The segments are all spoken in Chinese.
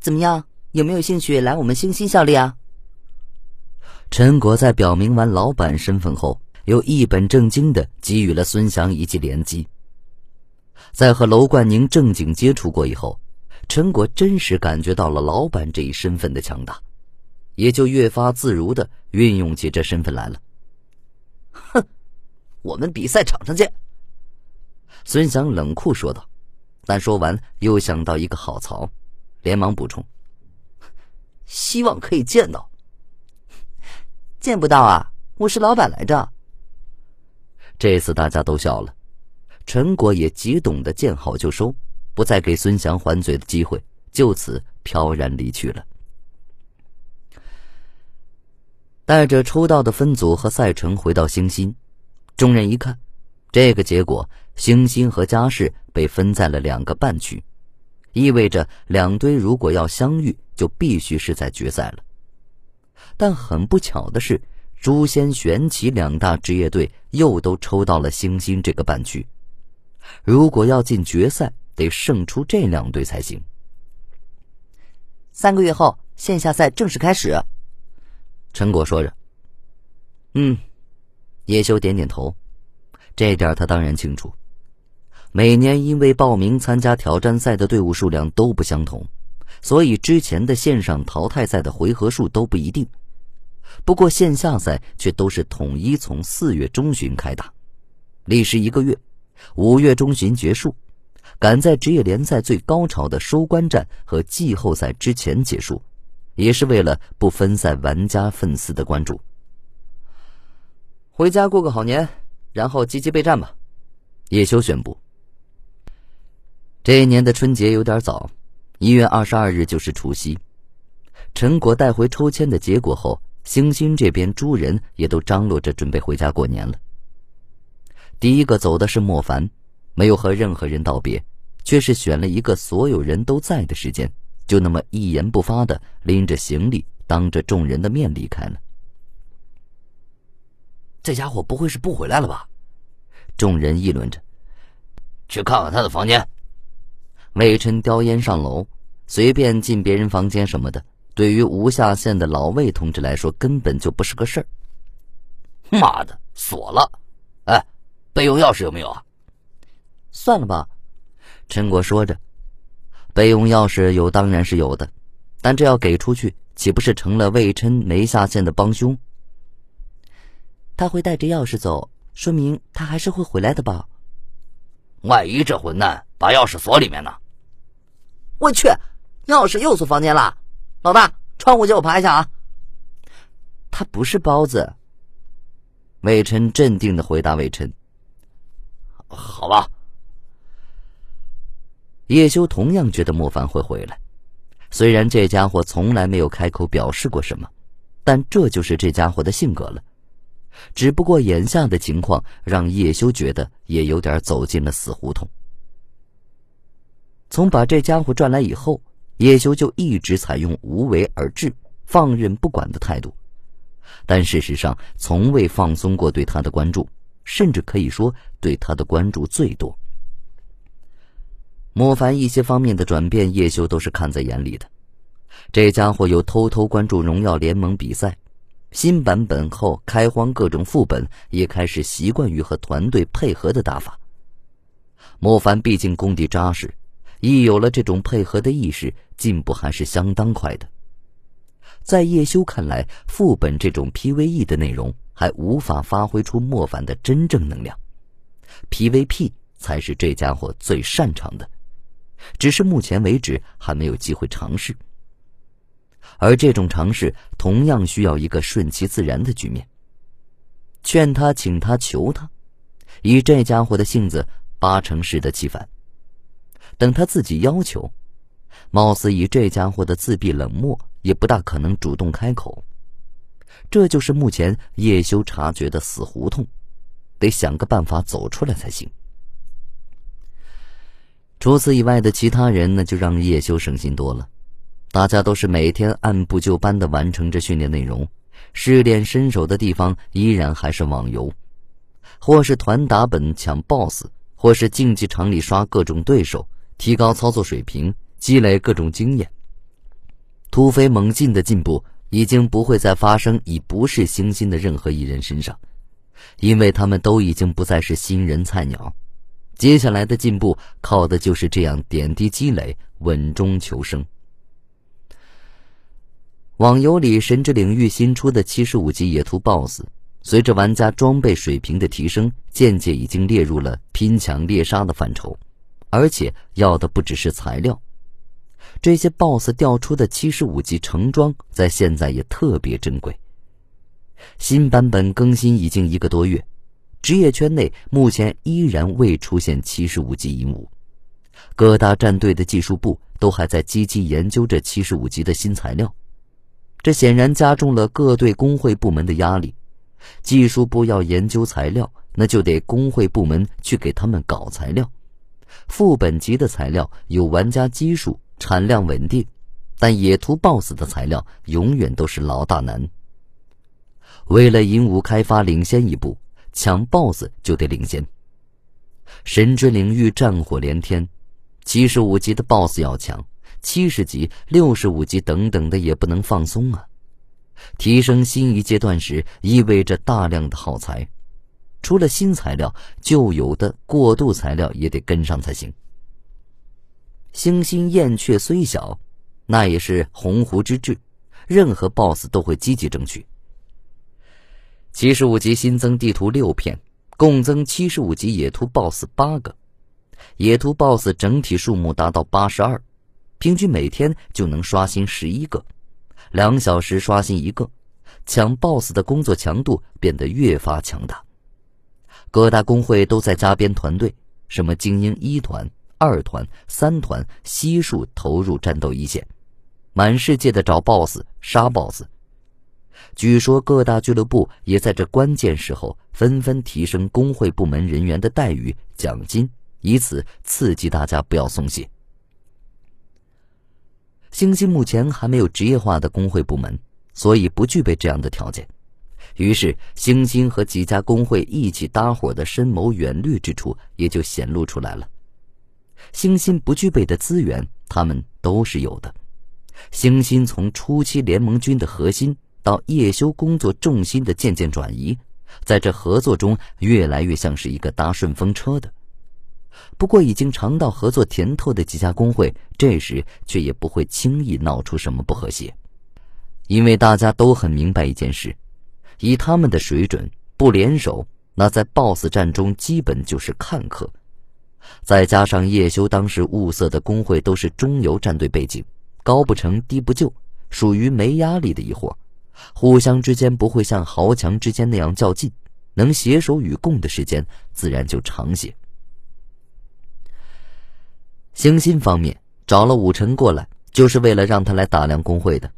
怎么样？有没有兴趣来我们星星效力啊？陈果在表明完老板身份后，又一本正经的给予了孙翔一记连击。在和楼冠宁正经接触过以后，陈果真实感觉到了老板这一身份的强大，也就越发自如的运用起这身份来了。哼，我们比赛场上见。孙翔冷酷说道，但说完又想到一个好槽，连忙补充。希望可以见到，见不到啊！我是老板来着。这次大家都笑了，陈果也极懂得见好就收，不再给孙翔还嘴的机会，就此飘然离去了。带着出道的分组和赛程回到星星，众人一看，这个结果，星星和嘉世被分在了两个半区。意味着两队如果要相遇，就必须是在决赛了。但很不巧的是，诛仙、玄奇两大职业队又都抽到了星星这个半区。如果要进决赛，得胜出这两队才行。三个月后，线下赛正式开始。陈果说着：“嗯。”叶修点点头，这点他当然清楚。每年因为报名参加挑战赛的队伍数量都不相同，所以之前的线上淘汰赛的回合数都不一定。不过线下赛却都是统一从四月中旬开打，历时一个月，五月中旬结束，赶在职业联赛最高潮的收官战和季后赛之前结束，也是为了不分散玩家粉丝的关注。回家过个好年，然后积极备战吧。叶修宣布。这一年的春节有点早，一月二十二日就是除夕。陈果带回抽签的结果后，星星这边诸人也都张罗着准备回家过年了。第一个走的是莫凡，没有和任何人道别，却是选了一个所有人都在的时间，就那么一言不发的拎着行李，当着众人的面离开了。这家伙不会是不回来了吧？众人议论着。去看看他的房间。魏琛叼烟上楼，随便进别人房间什么的，对于无下线的老魏同志来说，根本就不是个事儿。妈的，锁了！哎，备用钥匙有没有啊？算了吧，陈果说着，备用钥匙有当然是有的，但这要给出去，岂不是成了魏琛没下线的帮凶？他会带着钥匙走，说明他还是会回来的吧？万一这混蛋把钥匙锁里面呢？我去，钥匙又锁房间了！老大，窗户借我爬一下啊！他不是包子。魏琛镇定的回答：“魏琛，好吧。”叶修同样觉得莫凡会回来，虽然这家伙从来没有开口表示过什么，但这就是这家伙的性格了。只不过眼下的情况让叶修觉得也有点走进了死胡同。从把这家伙赚来以后，叶修就一直采用无为而治、放任不管的态度，但事实上从未放松过对他的关注，甚至可以说对他的关注最多。莫凡一些方面的转变，叶修都是看在眼里的。这家伙又偷偷关注荣耀联盟比赛。新版本后开荒各种副本，也开始习惯于和团队配合的打法。莫凡毕竟功底扎实，一有了这种配合的意识，进步还是相当快的。在叶修看来，副本这种 PVE 的内容还无法发挥出莫凡的真正能量，PVP 才是这家伙最擅长的，只是目前为止还没有机会尝试。而这种尝试同样需要一个顺其自然的局面。劝他，请他，求他，以这家伙的性子，八成适得其反。等他自己要求，貌似以这家伙的自闭冷漠，也不大可能主动开口。这就是目前叶修察觉的死胡同，得想个办法走出来才行。除此以外的其他人，那就让叶修省心多了。大家都是每天按部就班的完成着训练内容，试炼身手的地方依然还是网游，或是团打本抢 BOSS，或是竞技场里刷各种对手，提高操作水平，积累各种经验。突飞猛进的进步已经不会再发生已不是星星的任何一人身上，因为他们都已经不再是新人菜鸟。接下来的进步靠的就是这样点滴积累，稳中求生。网游里神之领域新出的七十五级野兔 BOSS，随着玩家装备水平的提升，渐渐已经列入了拼抢猎杀的范畴，而且要的不只是材料。这些 BOSS 掉出的七十五级成装，在现在也特别珍贵。新版本更新已经一个多月。职业圈内目前依然未出现七十五级银武，各大战队的技术部都还在积极研究这七十五级的新材料，这显然加重了各队工会部门的压力。技术部要研究材料，那就得工会部门去给他们搞材料。副本级的材料有玩家基数，产量稳定，但野图 BOSS 的材料永远都是老大难。为了银武开发领先一步。抢 BOSS 就得领先。神之领域战火连天，七十五级的 BOSS 要抢，七十级、六十五级等等的也不能放松啊！提升新一阶段时，意味着大量的耗材，除了新材料，旧有的过渡材料也得跟上才行。星星燕雀虽小，那也是鸿鹄之志，任何 BOSS 都会积极争取。七十五级新增地图六片，共增七十五级野兔 BOSS 八个，野兔 BOSS 整体数目达到八十二，平均每天就能刷新十一个，两小时刷新一个，抢 BOSS 的工作强度变得越发强大。各大工会都在加编团队，什么精英一团、二团、三团，悉数投入战斗一线，满世界的找 BOSS、杀 BOSS。据说各大俱乐部也在这关键时候纷纷提升工会部门人员的待遇、奖金，以此刺激大家不要松懈。星星目前还没有职业化的工会部门，所以不具备这样的条件。于是，星星和几家工会一起搭伙的深谋远虑之处也就显露出来了。星星不具备的资源，他们都是有的。星星从初期联盟军的核心。到夜修工作重心的渐渐转移，在这合作中越来越像是一个搭顺风车的。不过，已经尝到合作甜头的几家工会，这时却也不会轻易闹出什么不和谐，因为大家都很明白一件事：以他们的水准，不联手，那在 BOSS 战中基本就是看客。再加上叶修当时物色的工会都是中游战队背景，高不成低不就，属于没压力的一伙。互相之间不会像豪强之间那样较劲，能携手与共的时间自然就长些。星星方面找了武臣过来，就是为了让他来打量工会的。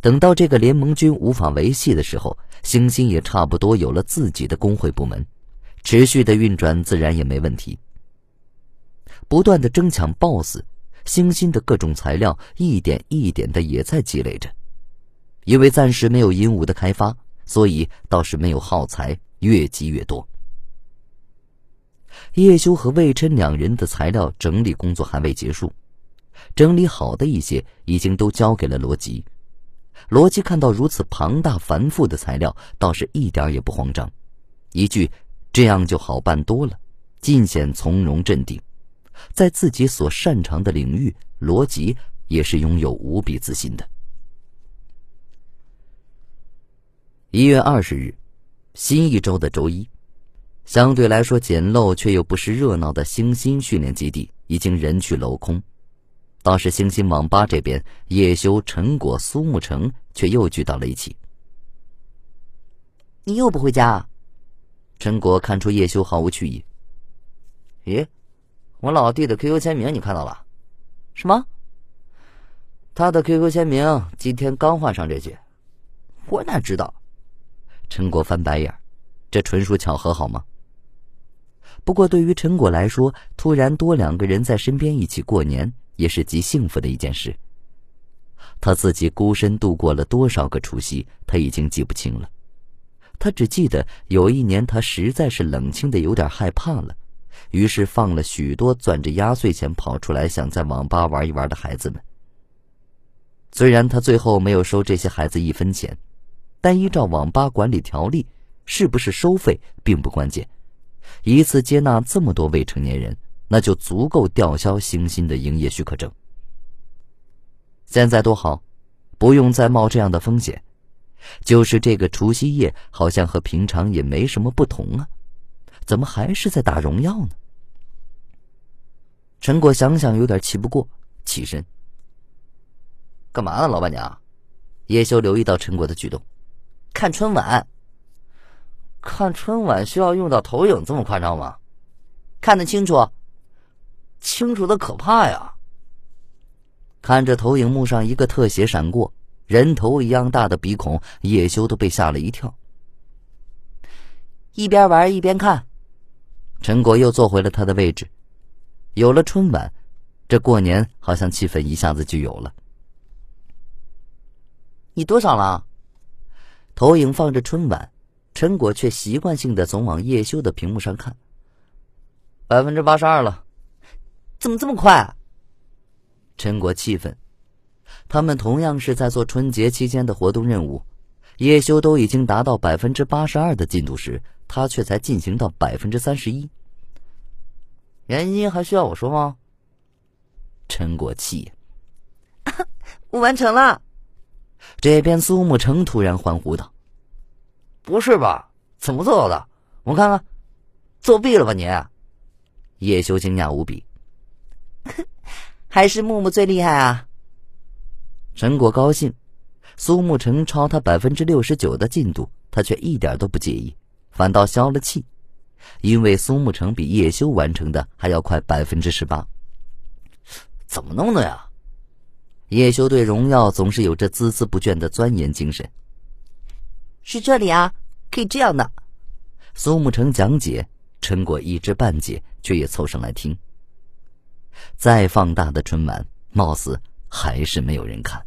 等到这个联盟军无法维系的时候，星星也差不多有了自己的工会部门，持续的运转自然也没问题。不断的争抢 BOSS，星星的各种材料一点一点的也在积累着。因为暂时没有鹦鹉的开发，所以倒是没有耗材，越积越多。叶修和魏琛两人的材料整理工作还未结束，整理好的一些已经都交给了罗辑。罗辑看到如此庞大繁复的材料，倒是一点也不慌张，一句“这样就好办多了”，尽显从容镇定。在自己所擅长的领域，罗辑也是拥有无比自信的。一月二十日，新一周的周一，相对来说简陋却又不失热闹的星星训练基地已经人去楼空，倒是星星网吧这边，叶修、陈果、苏沐橙却又聚到了一起。你又不回家？陈果看出叶修毫无去意。咦，我老弟的 QQ 签名你看到了？什么？他的 QQ 签名今天刚换上这句，我哪知道？陈果翻白眼，这纯属巧合，好吗？不过对于陈果来说，突然多两个人在身边一起过年，也是极幸福的一件事。他自己孤身度过了多少个除夕，他已经记不清了。他只记得有一年，他实在是冷清的有点害怕了，于是放了许多攥着压岁钱跑出来想在网吧玩一玩的孩子们。虽然他最后没有收这些孩子一分钱，但依照网吧管理条例，是不是收费并不关键。一次接纳这么多未成年人，那就足够吊销星星的营业许可证。现在多好，不用再冒这样的风险。就是这个除夕夜，好像和平常也没什么不同啊，怎么还是在打荣耀呢？陈果想想有点气不过，起身。干嘛呢，老板娘？叶修留意到陈果的举动，看春晚。看春晚需要用到投影这么夸张吗？看得清楚，清楚的可怕呀！看着投影幕上一个特写闪过，人头一样大的鼻孔，叶修都被吓了一跳。一边玩一边看，陈果又坐回了他的位置。有了春晚，这过年好像气氛一下子就有了。你多少了？投影放着春晚，陈果却习惯性的总往叶修的屏幕上看。百分之八十二了，怎么这么快？陈果气愤，他们同样是在做春节期间的活动任务，叶修都已经达到百分之八十二的进度时，他却才进行到百分之三十一。原因还需要我说吗？陈果气，我完成了。这边苏沐橙突然欢呼道：“不是吧？怎么做到的？我看看，作弊了吧你？”叶修惊讶无比。还是木木最厉害啊！陈果高兴，苏沐橙超他百分之六十九的进度，他却一点都不介意，反倒消了气，因为苏沐橙比叶修完成的还要快百分之十八。怎么弄的呀？叶修对荣耀总是有着孜孜不倦的钻研精神。是这里啊，可以这样的。苏沐橙讲解，陈果一知半解，却也凑上来听。再放大的春晚，貌似还是没有人看。